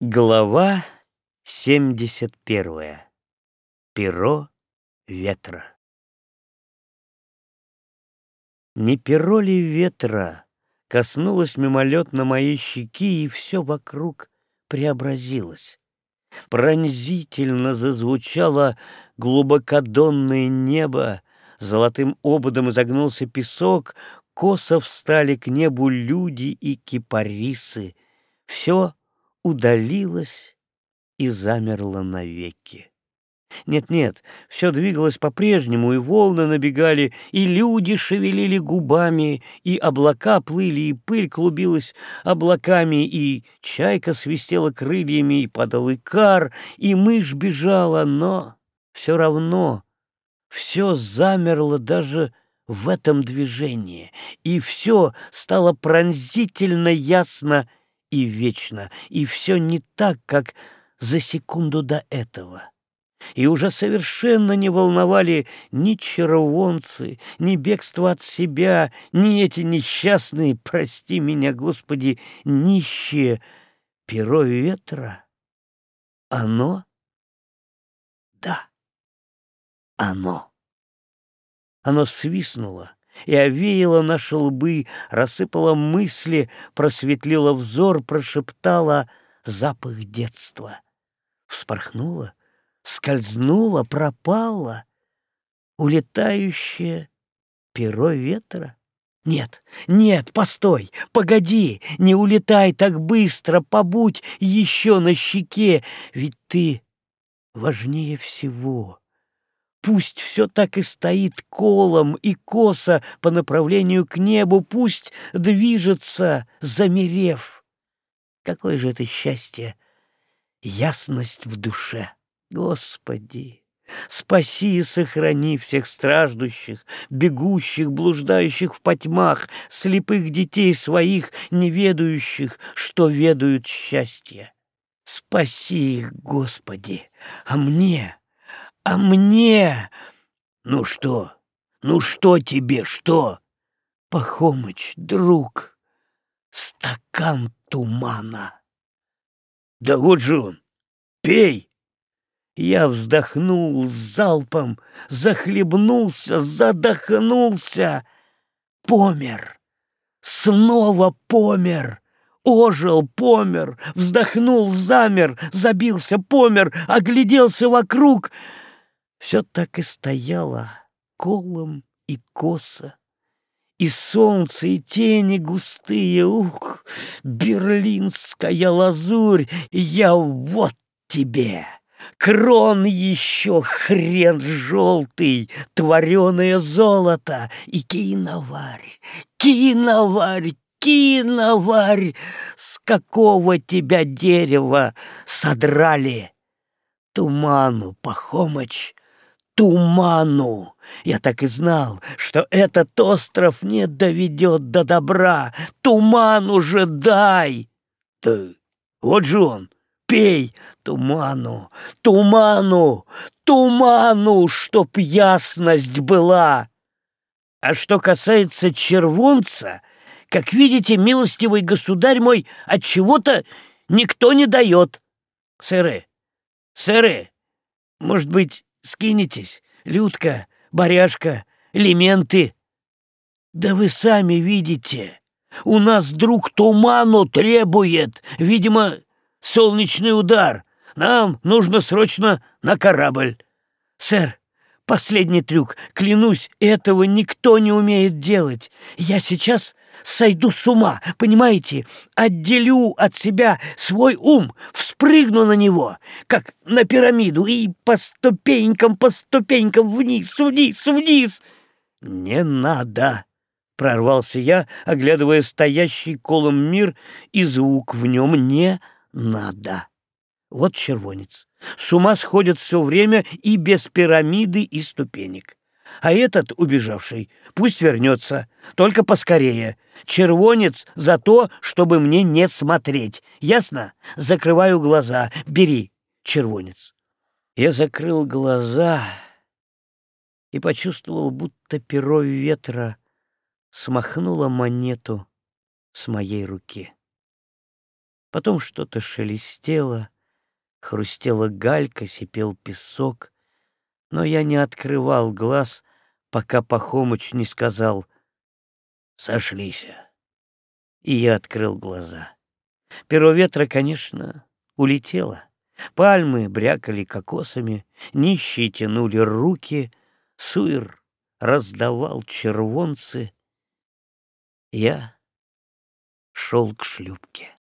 Глава 71. Перо ветра. Не перо ли ветра коснулось мимолетно моей щеки, и все вокруг преобразилось. Пронзительно зазвучало глубокодонное небо, золотым ободом изогнулся песок, косо встали к небу люди и кипарисы. Все удалилась и замерла навеки. Нет-нет, все двигалось по-прежнему, и волны набегали, и люди шевелили губами, и облака плыли, и пыль клубилась облаками, и чайка свистела крыльями, и падал икар, и мышь бежала, но все равно все замерло даже в этом движении, и все стало пронзительно ясно и вечно, и все не так, как за секунду до этого. И уже совершенно не волновали ни червонцы, ни бегство от себя, ни эти несчастные, прости меня, Господи, нищие, перо ветра. Оно? Да, оно. Оно свистнуло, и овеяла наши лбы, рассыпала мысли, просветлила взор, прошептала запах детства. Вспорхнула, скользнула, пропала. Улетающее перо ветра. Нет, нет, постой, погоди, не улетай так быстро, побудь еще на щеке, ведь ты важнее всего. Пусть все так и стоит колом и косо по направлению к небу, пусть движется, замерев. Какое же это счастье, ясность в душе. Господи, спаси и сохрани всех страждущих, бегущих, блуждающих в потьмах, слепых детей своих, не ведающих, что ведают счастье. Спаси их, Господи, а мне а мне... Ну что? Ну что тебе, что? Пахомыч, друг, стакан тумана. Да вот же он, пей. Я вздохнул залпом, захлебнулся, задохнулся. Помер, снова помер. Ожил, помер, вздохнул, замер, забился, помер, огляделся вокруг — все так и стояло, колом и косо. И солнце, и тени густые, ух, берлинская лазурь, я вот тебе. Крон еще хрен желтый, твореное золото и киноварь, киноварь, киноварь, с какого тебя дерева содрали? Туману, Пахомыч, туману. Я так и знал, что этот остров не доведет до добра. Туман уже дай! Да вот же он, пей туману, туману, туману, чтоб ясность была. А что касается червонца, как видите, милостивый государь мой, от чего-то никто не дает. Сыры, сыры, может быть, Скинетесь, Людка, Баряшка, Лементы. Да вы сами видите, у нас друг туману требует, видимо, солнечный удар. Нам нужно срочно на корабль. Сэр, последний трюк, клянусь, этого никто не умеет делать. Я сейчас сойду с ума, понимаете? Отделю от себя свой ум, вспрыгну на него, как на пирамиду, и по ступенькам, по ступенькам вниз, вниз, вниз. Не надо, прорвался я, оглядывая стоящий колом мир и звук в нем. Не надо. Вот червонец. С ума сходят все время и без пирамиды и ступенек. А этот, убежавший, пусть вернется, только поскорее. Червонец за то, чтобы мне не смотреть. Ясно? Закрываю глаза. Бери, червонец. Я закрыл глаза и почувствовал, будто перо ветра смахнуло монету с моей руки. Потом что-то шелестело, хрустела галька, сипел песок, но я не открывал глаз, пока Пахомыч не сказал «Сошлися». И я открыл глаза. Перо ветра, конечно, улетело. Пальмы брякали кокосами, нищие тянули руки, суир раздавал червонцы. Я шел к шлюпке.